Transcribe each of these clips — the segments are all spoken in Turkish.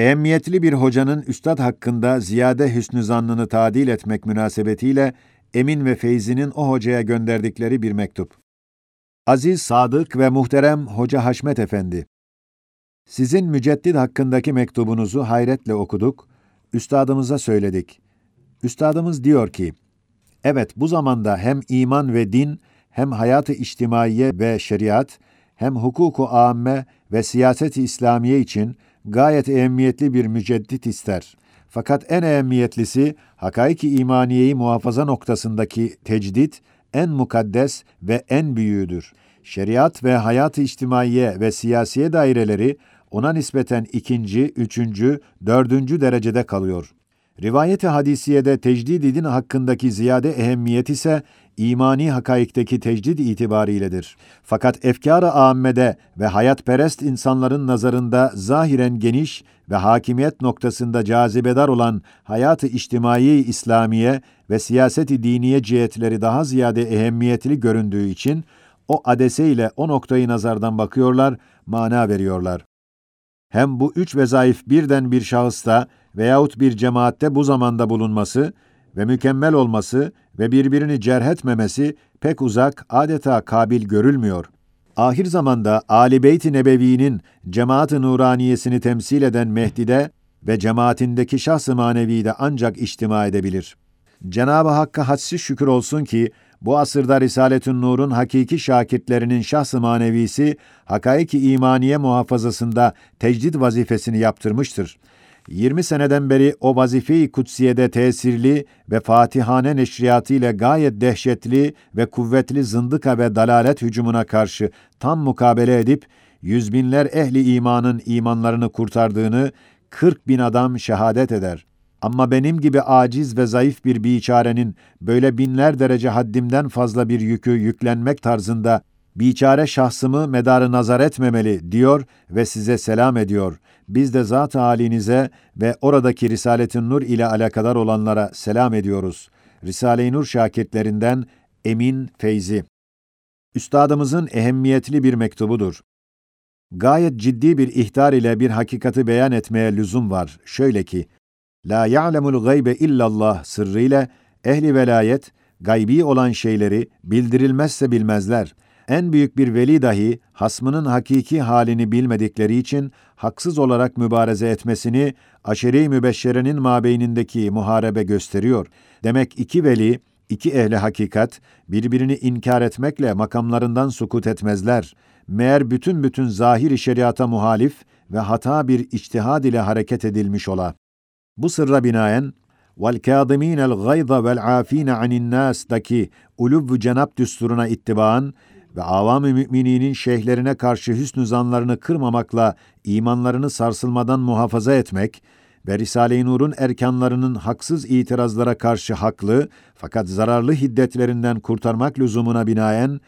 Ehemmiyetli bir hocanın üstad hakkında ziyade hüsnü zannını tadil etmek münasebetiyle Emin ve Feyzi'nin o hocaya gönderdikleri bir mektup. Aziz, sadık ve muhterem Hoca Haşmet Efendi, sizin müceddit hakkındaki mektubunuzu hayretle okuduk, üstadımıza söyledik. Üstadımız diyor ki, evet bu zamanda hem iman ve din, hem hayatı içtimaiye ve şeriat, hem hukuku âmme ve siyaset-i İslamiye için gayet ehemmiyetli bir müceddit ister. Fakat en ehemmiyetlisi, hakaiki imaniyeyi muhafaza noktasındaki tecdit, en mukaddes ve en büyüğüdür. Şeriat ve hayat-ı içtimaiye ve siyasiye daireleri ona nispeten ikinci, üçüncü, dördüncü derecede kalıyor. Rivayet-i hadisiyede tecdid din hakkındaki ziyade ehemmiyet ise imani hakaikteki tecdid itibariyledir. Fakat efkar-ı âmmede ve hayatperest insanların nazarında zahiren geniş ve hakimiyet noktasında cazibedar olan hayat-ı içtimai İslamiye ve siyaset-i diniye cihetleri daha ziyade ehemmiyetli göründüğü için o adese ile o noktayı nazardan bakıyorlar, mana veriyorlar. Hem bu üç vezaif birden bir şahısta veyahut bir cemaatte bu zamanda bulunması ve mükemmel olması ve birbirini cerh etmemesi pek uzak, adeta kabil görülmüyor. Ahir zamanda Ali Beyt-i Nebevi'nin cemaat-ı nuraniyesini temsil eden Mehdi'de ve cemaatindeki şahs-ı manevide ancak içtima edebilir. Cenab-ı Hakk'a hadsiz şükür olsun ki bu asırda Risaletün Nur'un hakiki şakirtlerinin şahs-ı manevisi hakaiki imaniye muhafazasında tecdid vazifesini yaptırmıştır. 20 seneden beri o vazife-i kutsiyede tesirli ve fatihane neşriyatı ile gayet dehşetli ve kuvvetli zındıka ve dalalet hücumuna karşı tam mukabele edip, yüz binler ehli imanın imanlarını kurtardığını 40 bin adam şehadet eder. Ama benim gibi aciz ve zayıf bir biçarenin böyle binler derece haddimden fazla bir yükü yüklenmek tarzında biçare şahsımı medarı nazar etmemeli diyor ve size selam ediyor. Biz de zat halinize ve oradaki Risale-i Nur ile alakadar olanlara selam ediyoruz. Risale-i Nur şakirtlerinden Emin Feyzi. Üstadımızın ehemmiyetli bir mektubudur. Gayet ciddi bir ihtar ile bir hakikati beyan etmeye lüzum var. Şöyle ki, La ya'lemul gaybe illallah sırrıyla ehli velayet, gaybi olan şeyleri bildirilmezse bilmezler En büyük bir veli dahi hasmının hakiki halini bilmedikleri için haksız olarak mübareze etmesini aşeri mübeşşerenin mabeynindeki muharebe gösteriyor. Demek iki veli, iki ehli hakikat birbirini inkar etmekle makamlarından sukut etmezler. Meğer bütün bütün zahir şeriata muhalif ve hata bir içtihad ile hareket edilmiş ola. Bu sırra binaen وَالْكَاظِم۪ينَ الْغَيْظَ وَالْعَاف۪ينَ عَنِ النَّاس'daki ulub cenap düsturuna ittibaan ve avam-ı mümininin şeyhlerine karşı hüsnü zanlarını kırmamakla imanlarını sarsılmadan muhafaza etmek ve Risale-i Nur'un erkanlarının haksız itirazlara karşı haklı fakat zararlı hiddetlerinden kurtarmak lüzumuna binaen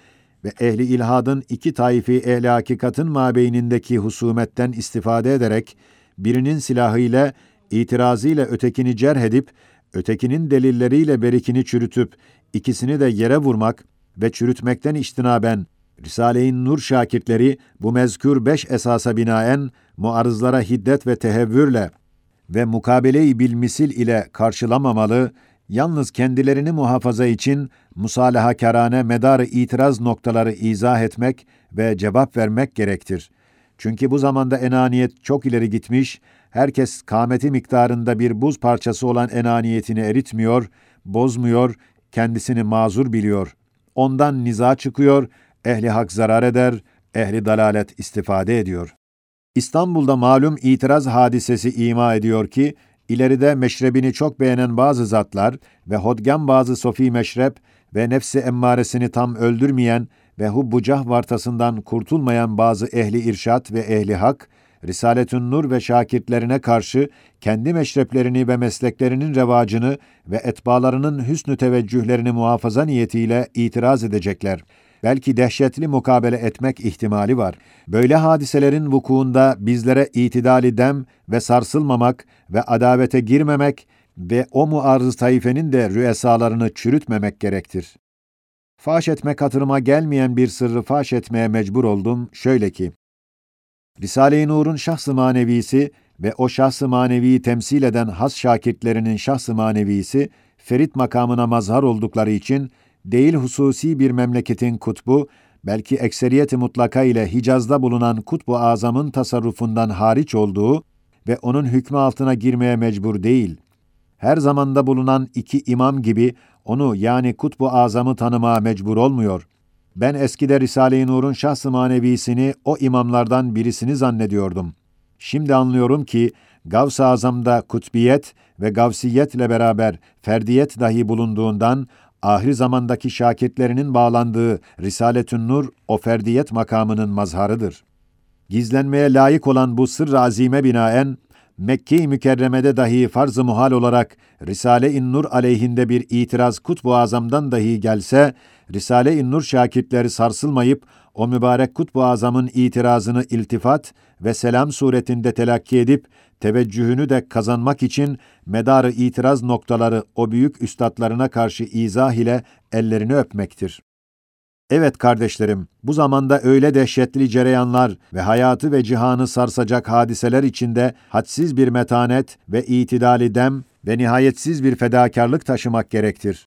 ve ehli ilhadın iki taifi ehli hakikatın mabeynindeki husumetten istifade ederek birinin silahıyla itirazıyla ötekini cerh edip, ötekinin delilleriyle berikini çürütüp, ikisini de yere vurmak ve çürütmekten iştinaben, Risale-i Nur şakirtleri bu mezkür beş esasa binaen muarızlara hiddet ve tehevvürle ve mukabele-i bilmisil ile karşılamamalı, yalnız kendilerini muhafaza için musalahakarane medar itiraz noktaları izah etmek ve cevap vermek gerektir. Çünkü bu zamanda enaniyet çok ileri gitmiş, herkes kâmeti miktarında bir buz parçası olan enaniyetini eritmiyor, bozmuyor, kendisini mazur biliyor. Ondan niza çıkıyor, ehli hak zarar eder, ehli dalalet istifade ediyor. İstanbul'da malum itiraz hadisesi ima ediyor ki, ileride meşrebini çok beğenen bazı zatlar ve hodgam bazı sofi meşrep ve nefsi emmaresini tam öldürmeyen ve hubbucah vartasından kurtulmayan bazı ehli irşat ve ehli hak, Risaletün Nur ve şakirtlerine karşı kendi meşreplerini ve mesleklerinin revacını ve etbalarının hüsnü teveccühlerini muhafaza niyetiyle itiraz edecekler. Belki dehşetli mukabele etmek ihtimali var. Böyle hadiselerin vukuunda bizlere itidali dem ve sarsılmamak ve adavete girmemek ve o muarız tayfenin de rüesalarını çürütmemek gerektir. Faş etmek hatırıma gelmeyen bir sırrı faş etmeye mecbur oldum. Şöyle ki, Risale-i Nur'un şahs-ı manevisi ve o şahs-ı maneviyi temsil eden has şakirtlerinin şahs-ı manevisi, ferit makamına mazhar oldukları için, değil hususi bir memleketin kutbu, belki ekseriyeti mutlaka ile Hicaz'da bulunan kutbu azamın tasarrufundan hariç olduğu ve onun hükmü altına girmeye mecbur değil. Her zamanda bulunan iki imam gibi onu yani kutbu azamı tanımaya mecbur olmuyor. Ben eskide Risale-i Nur'un şahs-ı manevisini o imamlardan birisini zannediyordum. Şimdi anlıyorum ki Gavs-ı Azam'da kutbiyet ve gavsiyetle beraber ferdiyet dahi bulunduğundan ahir zamandaki şakirtlerinin bağlandığı Risaletün Nur o ferdiyet makamının mazharıdır. Gizlenmeye layık olan bu sırr azime binaen Mekke-i Mükerreme'de dahi farz-ı muhal olarak Risale-i Nur aleyhinde bir itiraz kutbu azamdan dahi gelse, Risale-i Nur şakirtleri sarsılmayıp o mübarek kutbu azamın itirazını iltifat ve selam suretinde telakki edip teveccühünü de kazanmak için medarı itiraz noktaları o büyük üstadlarına karşı izah ile ellerini öpmektir. Evet kardeşlerim, bu zamanda öyle dehşetli cereyanlar ve hayatı ve cihanı sarsacak hadiseler içinde hadsiz bir metanet ve itidali dem ve nihayetsiz bir fedakarlık taşımak gerektir.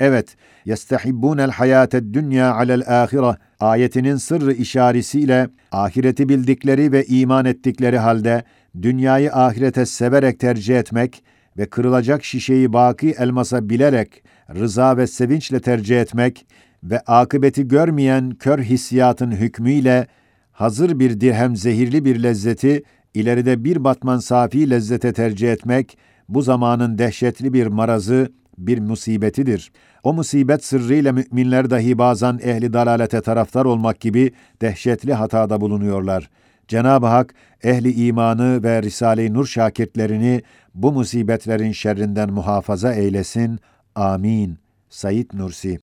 Evet, yestehibbûnel hayâted dünya alel âhire ayetinin sırrı işaretiyle ahireti bildikleri ve iman ettikleri halde dünyayı ahirete severek tercih etmek ve kırılacak şişeyi baki elmasa bilerek rıza ve sevinçle tercih etmek ve akıbeti görmeyen kör hissiyatın hükmüyle hazır bir dirhem zehirli bir lezzeti ileride bir batman safi lezzete tercih etmek bu zamanın dehşetli bir marazı, bir musibetidir. O musibet sırrıyla müminler dahi bazen ehli dalalete taraftar olmak gibi dehşetli hatada bulunuyorlar. Cenab-ı Hak ehli imanı ve Risale-i Nur şakirtlerini bu musibetlerin şerrinden muhafaza eylesin. Amin. Said Nursi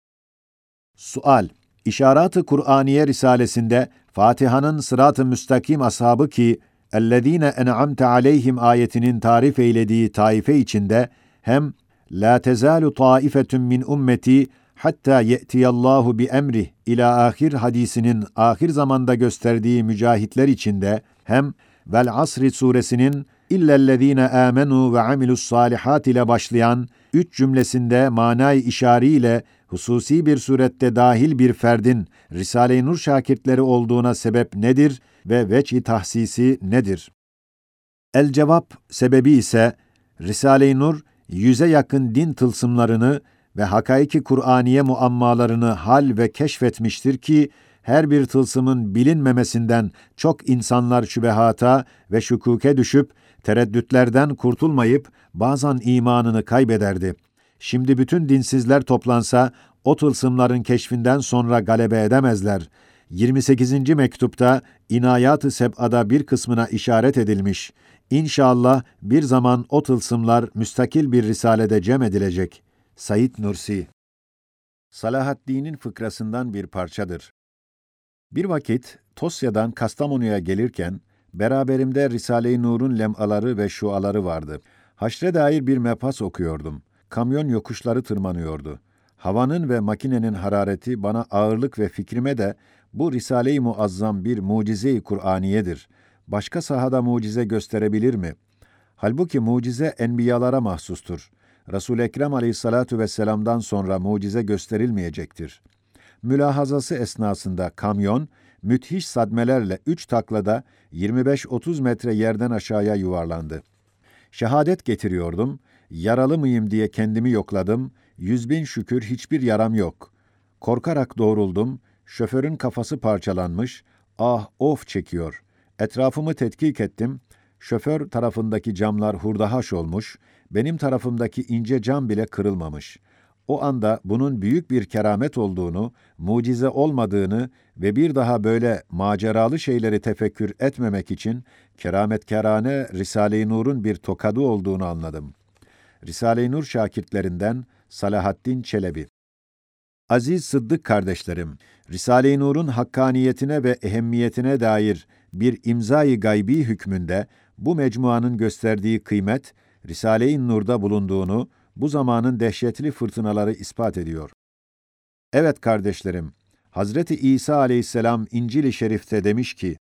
Sual İşarat-ı Kur'aniye Risalesinde Fatiha'nın sırat-ı müstakim ashabı ki اَلَّذ۪ينَ اَنْعَمْتَ عَلَيْهِمْ ayetinin tarif eylediği taife içinde hem La tezalu taifetun min ummeti hatta ye'tiyallahu bi emri ila ahir hadisinin ahir zamanda gösterdiği mücahitler içinde hem Vel Asri suresinin illellezine amenu ve amilus salihat ile başlayan üç cümlesinde manay işariyle hususi bir surette dahil bir ferdin Risale-i Nur şakirtleri olduğuna sebep nedir ve veç'i tahsisi nedir? El cevap sebebi ise Risale-i Nur yüze yakın din tılsımlarını ve hakaiki Kur'aniye muammalarını hal ve keşfetmiştir ki her bir tılsımın bilinmemesinden çok insanlar şübehata ve şükuke düşüp tereddütlerden kurtulmayıp bazen imanını kaybederdi. Şimdi bütün dinsizler toplansa o tılsımların keşfinden sonra galebe edemezler. 28. mektupta İnayat-ı Seb'ada bir kısmına işaret edilmiş. İnşallah bir zaman o tılsımlar müstakil bir risalede cem edilecek. Said Nursi Salahaddin'in fıkrasından bir parçadır. Bir vakit Tosya'dan Kastamonu'ya gelirken beraberimde Risale-i Nur'un lemaları ve şuaları vardı. Haşre dair bir mepas okuyordum. Kamyon yokuşları tırmanıyordu. Havanın ve makinenin harareti bana ağırlık ve fikrime de bu Risale-i Muazzam bir mucize-i Kur'aniyedir. Başka sahada mucize gösterebilir mi? Halbuki mucize enbiyalara mahsustur. Resul-i Ekrem aleyhissalatu vesselam'dan sonra mucize gösterilmeyecektir. Mülahazası esnasında kamyon, müthiş sadmelerle üç taklada 25-30 metre yerden aşağıya yuvarlandı. Şehadet getiriyordum, yaralı mıyım diye kendimi yokladım, yüz bin şükür hiçbir yaram yok. Korkarak doğruldum, şoförün kafası parçalanmış, ah of çekiyor. Etrafımı tetkik ettim, şoför tarafındaki camlar hurdahaş olmuş, benim tarafımdaki ince cam bile kırılmamış. O anda bunun büyük bir keramet olduğunu, mucize olmadığını ve bir daha böyle maceralı şeyleri tefekkür etmemek için kerametkarane Risale-i Nur'un bir tokadı olduğunu anladım. Risale-i Nur şakirtlerinden Salahaddin Çelebi Aziz Sıddık kardeşlerim, Risale-i Nur'un hakkaniyetine ve ehemmiyetine dair bir imzayı gaybi hükmünde bu mecmuanın gösterdiği kıymet, Risale-i Nur'da bulunduğunu bu zamanın dehşetli fırtınaları ispat ediyor. Evet kardeşlerim, Hazreti İsa aleyhisselam İncil-i Şerif'te demiş ki,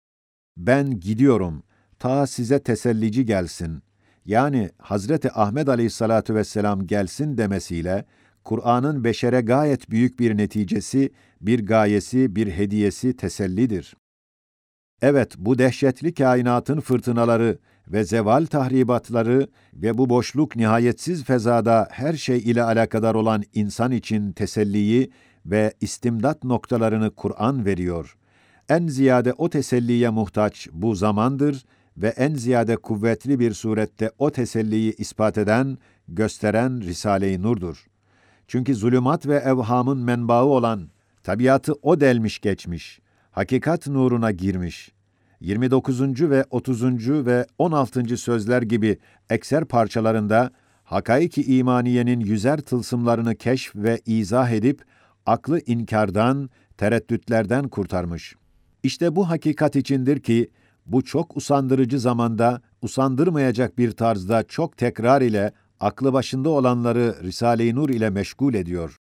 ben gidiyorum, ta size tesellici gelsin. Yani Hazreti Ahmed Aleyhissalatu vesselam gelsin demesiyle Kur'an'ın beşere gayet büyük bir neticesi, bir gayesi, bir hediyesi tesellidir. Evet, bu dehşetli kainatın fırtınaları ve zeval tahribatları ve bu boşluk nihayetsiz fezada her şey ile alakadar olan insan için teselliyi ve istimdat noktalarını Kur'an veriyor. En ziyade o teselliye muhtaç bu zamandır ve en ziyade kuvvetli bir surette o teselliyi ispat eden, gösteren Risale-i Nur'dur. Çünkü zulümat ve evhamın menbaı olan, tabiatı o delmiş geçmiş, hakikat nuruna girmiş, 29. ve 30. ve 16. sözler gibi ekser parçalarında hakaiki imaniyenin yüzer tılsımlarını keşf ve izah edip aklı inkardan, tereddütlerden kurtarmış. İşte bu hakikat içindir ki bu çok usandırıcı zamanda usandırmayacak bir tarzda çok tekrar ile aklı başında olanları Risale-i Nur ile meşgul ediyor.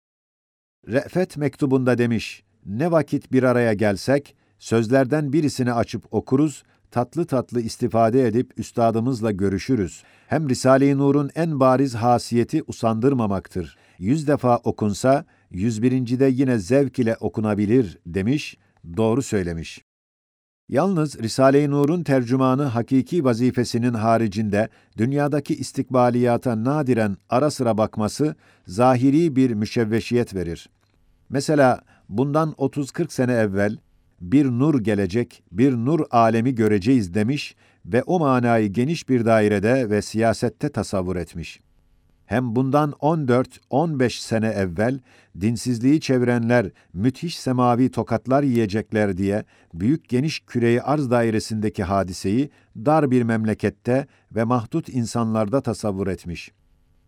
Re'fet mektubunda demiş, ne vakit bir araya gelsek, sözlerden birisini açıp okuruz, tatlı tatlı istifade edip üstadımızla görüşürüz. Hem Risale-i Nur'un en bariz hasiyeti usandırmamaktır. Yüz defa okunsa, yüz birincide yine zevk ile okunabilir demiş, doğru söylemiş. Yalnız Risale-i Nur'un tercümanı hakiki vazifesinin haricinde dünyadaki istikbaliyata nadiren ara sıra bakması zahiri bir müşevveşiyet verir. Mesela bundan 30-40 sene evvel bir nur gelecek, bir nur alemi göreceğiz demiş ve o manayı geniş bir dairede ve siyasette tasavvur etmiş. Hem bundan 14-15 sene evvel dinsizliği çevirenler müthiş semavi tokatlar yiyecekler diye büyük geniş küreyi arz dairesindeki hadiseyi dar bir memlekette ve mahdut insanlarda tasavvur etmiş.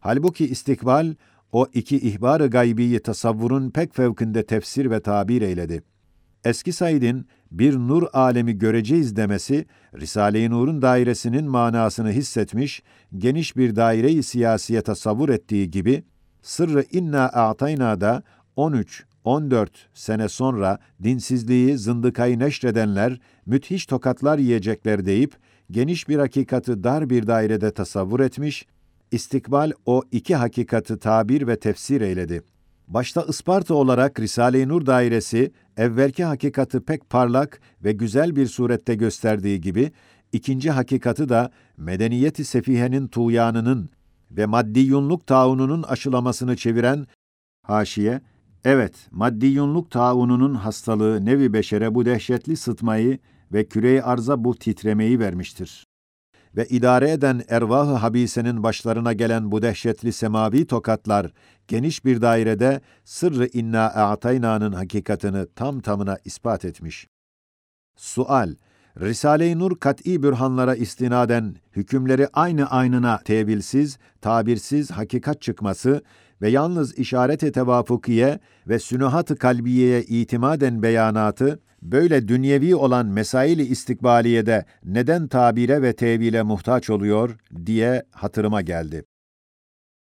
Halbuki istikbal o iki ihbar-ı gaybiyi tasavvurun pek fevkinde tefsir ve tabir eyledi. Eski Said'in bir nur alemi göreceğiz demesi, Risale-i Nur'un dairesinin manasını hissetmiş, geniş bir daire-i siyasiye tasavvur ettiği gibi, Sırrı inna a'tayna'da 13, 14 sene sonra dinsizliği, zındıkayı neşredenler, müthiş tokatlar yiyecekler deyip, geniş bir hakikati dar bir dairede tasavvur etmiş, istikbal o iki hakikati tabir ve tefsir eyledi. Başta Isparta olarak Risale-i Nur dairesi, evvelki hakikati pek parlak ve güzel bir surette gösterdiği gibi, ikinci hakikati da medeniyeti sefihenin tuğyanının ve maddiyunluk taununun aşılamasını çeviren haşiye, evet maddiyunluk taununun hastalığı nevi beşere bu dehşetli sıtmayı ve küre arza bu titremeyi vermiştir. Ve idare eden ervah-ı habisenin başlarına gelen bu dehşetli semavi tokatlar, geniş bir dairede sırrı inna a'tayna'nın hakikatını tam tamına ispat etmiş. Sual Risale-i Nur kat'î bürhanlara istinaden hükümleri aynı aynına tevilsiz, tabirsiz hakikat çıkması ve yalnız işaret-i tevafukiye ve sünuhat-ı kalbiyeye itimaden beyanatı, böyle dünyevi olan mesail-i istikbaliyede neden tabire ve tevile muhtaç oluyor diye hatırıma geldi.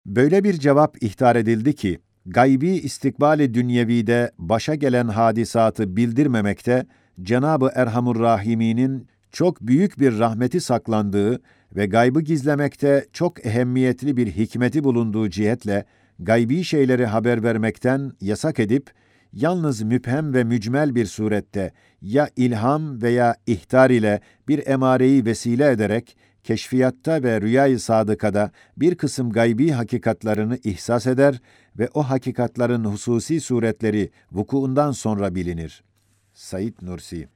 Böyle bir cevap ihtar edildi ki, gaybi istikbali dünyevide başa gelen hadisatı bildirmemekte, Cenab-ı Erhamur Rahimi'nin çok büyük bir rahmeti saklandığı ve gaybı gizlemekte çok ehemmiyetli bir hikmeti bulunduğu cihetle gaybi şeyleri haber vermekten yasak edip yalnız müphem ve mücmel bir surette ya ilham veya ihtar ile bir emareyi vesile ederek keşfiyatta ve rüyayı sadıkada bir kısım gaybi hakikatlarını ihsas eder ve o hakikatların hususi suretleri vukuundan sonra bilinir. Said Nursi